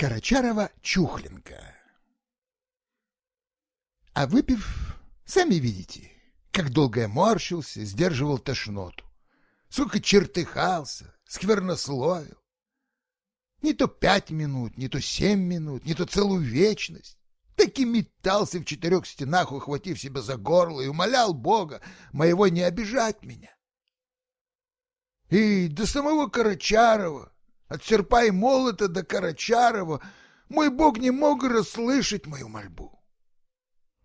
Карачарова-Чухленко. А выпив, сами видите, как долго я морщился, сдерживал тошноту. Сколько чертыхался, сквернословил. Не то пять минут, не то семь минут, не то целую вечность. Так и метался в четырех стенах, ухватив себя за горло, и умолял Бога моего не обижать меня. И до самого Карачарова, от серпа и молота до Карачарова, мой Бог не мог расслышать мою мольбу.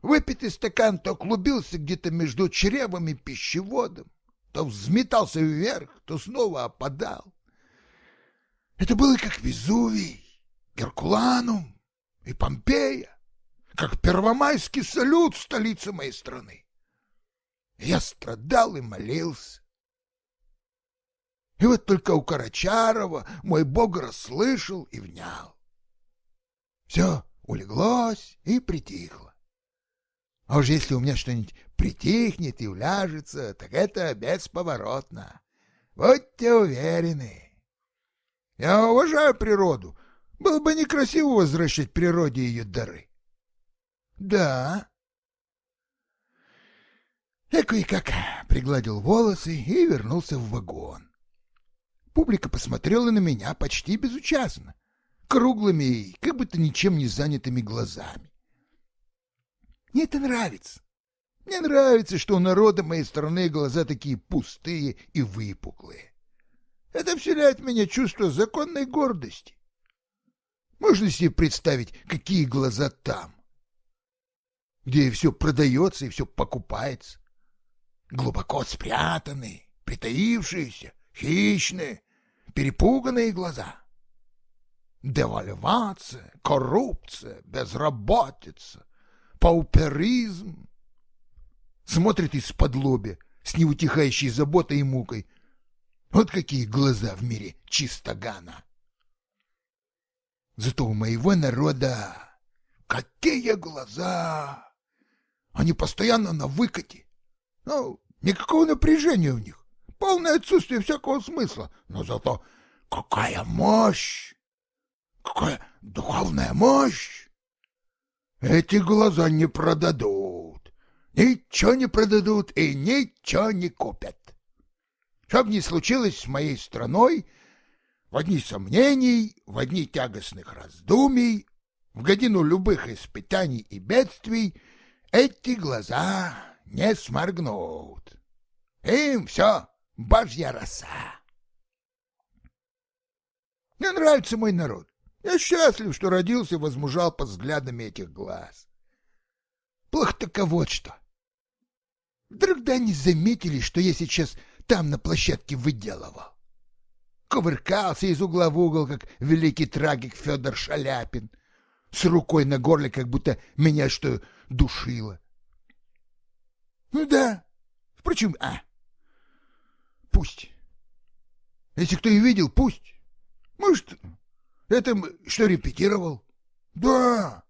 Выпитый стакан то клубился где-то между чревом и пищеводом, то взметался вверх, то снова опадал. Это было как Везувий, Геркуланум и Помпея, как первомайский салют в столице моей страны. Я страдал и молился. И вот только у Карачарова мой бог расслышал и внял. Все улеглось и притихло. А уж если у меня что-нибудь притихнет и уляжется, так это бесповоротно. Будьте уверены. Я уважаю природу. Было бы некрасиво возвращать природе ее дары. Да. Я кое-как пригладил волосы и вернулся в вагон. Публика посмотрела на меня почти безучастно, круглыми и как будто ничем не занятыми глазами. Мне это нравится. Мне нравится, что у народа моей страны глаза такие пустые и выпуклые. Это вселяет в меня чувство законной гордости. Можно себе представить, какие глаза там, где все продается и все покупается. Глубоко спрятанные, притаившиеся, хищные, перепуганные глаза. Девальвация, коррупция, безработица, пауперизм. Смотрит из-под лобя с неутихающей заботой и мукой. Вот какие глаза в мире чистогана. Зато у моего народа какие глаза! Они постоянно на выкате. Ну, никакого напряжения у них полное отсутствие всякого смысла, но зато какая мощь! Какая духовная мощь! Эти глаза не продадут, ничего не продадут и ничего не купят. Чтоб ни случилось с моей страной, в одни сомнений, в одни тягостных раздумий, в годину любых испытаний и бедствий, эти глаза не сморгнут. Им все божья роса. Мне нравится мой народ. Я счастлив, что родился и возмужал под взглядами этих глаз. Плохо-то вот что. Вдруг да не заметили, что я сейчас там на площадке выделывал. Кувыркался из угла в угол, как великий трагик Федор Шаляпин, с рукой на горле, как будто меня что душило. Ну да, впрочем, а, Пусть. Если кто и видел, пусть. Может, это что репетировал? Да,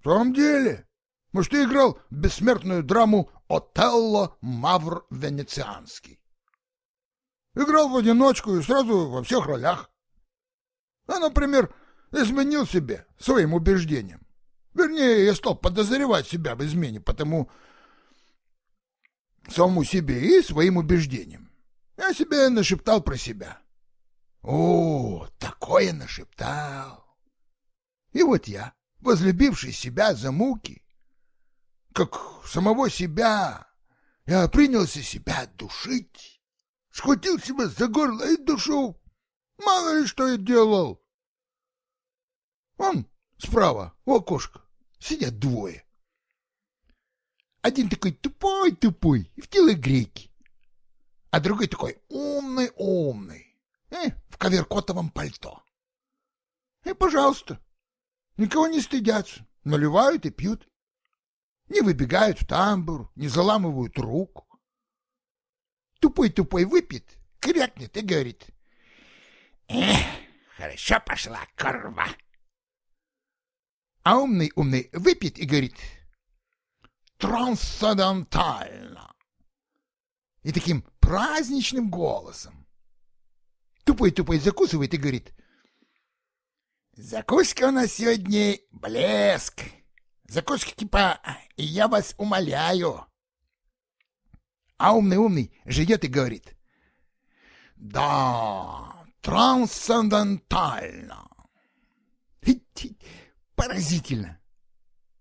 в самом деле. Может, ты играл бессмертную драму «Отелло Мавр Венецианский». Играл в одиночку и сразу во всех ролях. А, например, изменил себе своим убеждением. Вернее, я стал подозревать себя в измене, потому самому себе и своим убеждениям. Я себе нашептал про себя. О, такое нашептал. И вот я, возлюбивший себя за муки, как самого себя, я принялся себя душить, схватил себя за горло и душу. Мало ли что я делал. Вон справа, у окошка, сидят двое. Один такой тупой-тупой, в теле греки а другой такой умный-умный, э, в коверкотовом пальто. И, пожалуйста, никого не стыдятся, наливают и пьют. Не выбегают в тамбур, не заламывают руку. Тупой-тупой выпьет, крякнет и говорит. Эх, хорошо пошла корва. А умный-умный выпьет и говорит. Трансцендентально. И таким праздничным голосом. Тупой-тупой закусывает и говорит. Закуска у нас сегодня блеск. Закуска типа «я вас умоляю». А умный-умный живет и говорит. Да, трансцендентально. Поразительно.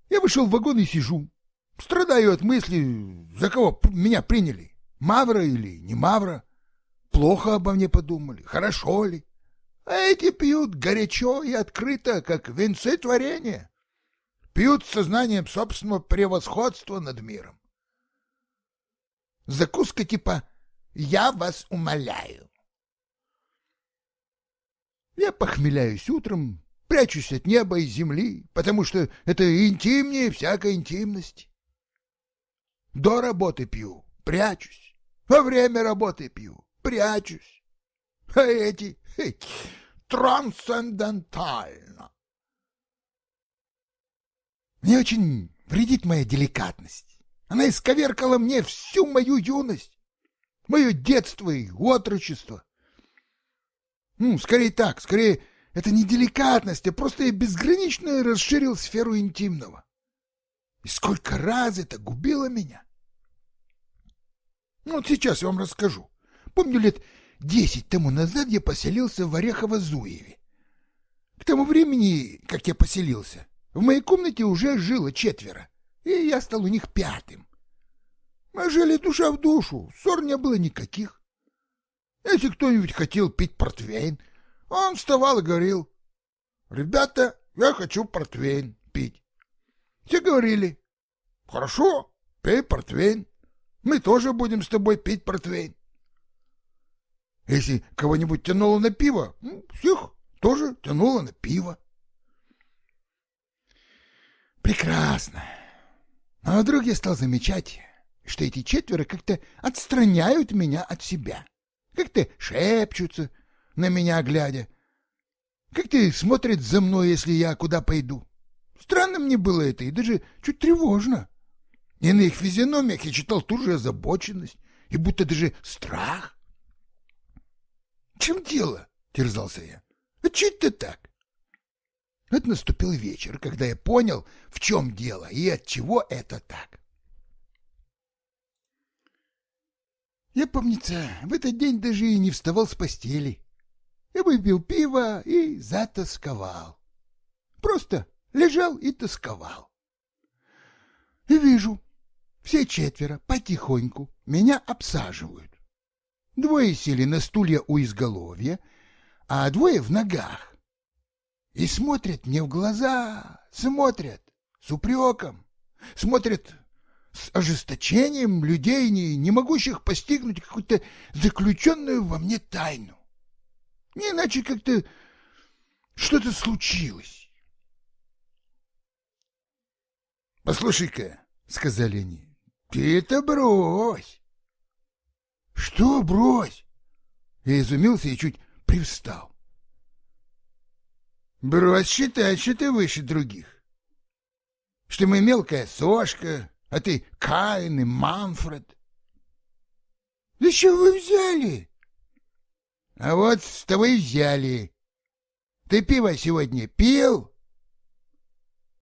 Я вышел в вагон и сижу. Страдаю от мысли, за кого меня приняли. Мавра или не Мавра. Плохо обо мне подумали, хорошо ли. А эти пьют горячо и открыто, как венцы творения. Пьют с сознанием собственного превосходства над миром. Закуска типа «я вас умоляю». Я похмеляюсь утром, прячусь от неба и земли, потому что это интимнее всякой интимности. До работы пью, прячусь. Во время работы пью, прячусь. А эти трансцендентально. Мне очень вредит моя деликатность. Она исковеркала мне всю мою юность, мое детство и отрочество. Ну, скорее так, скорее, это не деликатность, а просто я безгранично расширил сферу интимного. И сколько раз это губило меня. Ну, вот сейчас я вам расскажу. Помню, лет десять тому назад я поселился в Орехово-Зуеве. К тому времени, как я поселился, в моей комнате уже жило четверо, и я стал у них пятым. Мы жили душа в душу, ссор не было никаких. Если кто-нибудь хотел пить портвейн, он вставал и говорил, «Ребята, я хочу портвейн пить». Все говорили, «Хорошо, пей портвейн, мы тоже будем с тобой пить портвейн». Если кого-нибудь тянуло на пиво, всех тоже тянуло на пиво. Прекрасно. Но вдруг я стал замечать, что эти четверо как-то отстраняют меня от себя. Как-то шепчутся, на меня глядя. Как-то смотрят за мной, если я куда пойду. Странно мне было это и даже чуть тревожно. И на их физиономиях я читал ту же озабоченность и будто даже страх чем дело? — терзался я. — А чуть ты так? Вот наступил вечер, когда я понял, в чем дело и от чего это так. Я, помнится, в этот день даже и не вставал с постели. Я выпил пиво и затасковал. Просто лежал и тосковал. И вижу, все четверо потихоньку меня обсаживают. Двое сели на стулья у изголовья, а двое в ногах. И смотрят мне в глаза, смотрят с упреком, смотрят с ожесточением людей, не, не могущих постигнуть какую-то заключенную во мне тайну. Не иначе как-то что-то случилось. «Послушай-ка», — сказали они, — «ты это брось. Что, брось? Я изумился и чуть привстал. Брось считать, что ты выше других. Что мы мелкая сошка, а ты Каин и Манфред. Да что вы взяли? А вот с тобой взяли. Ты пиво сегодня пил?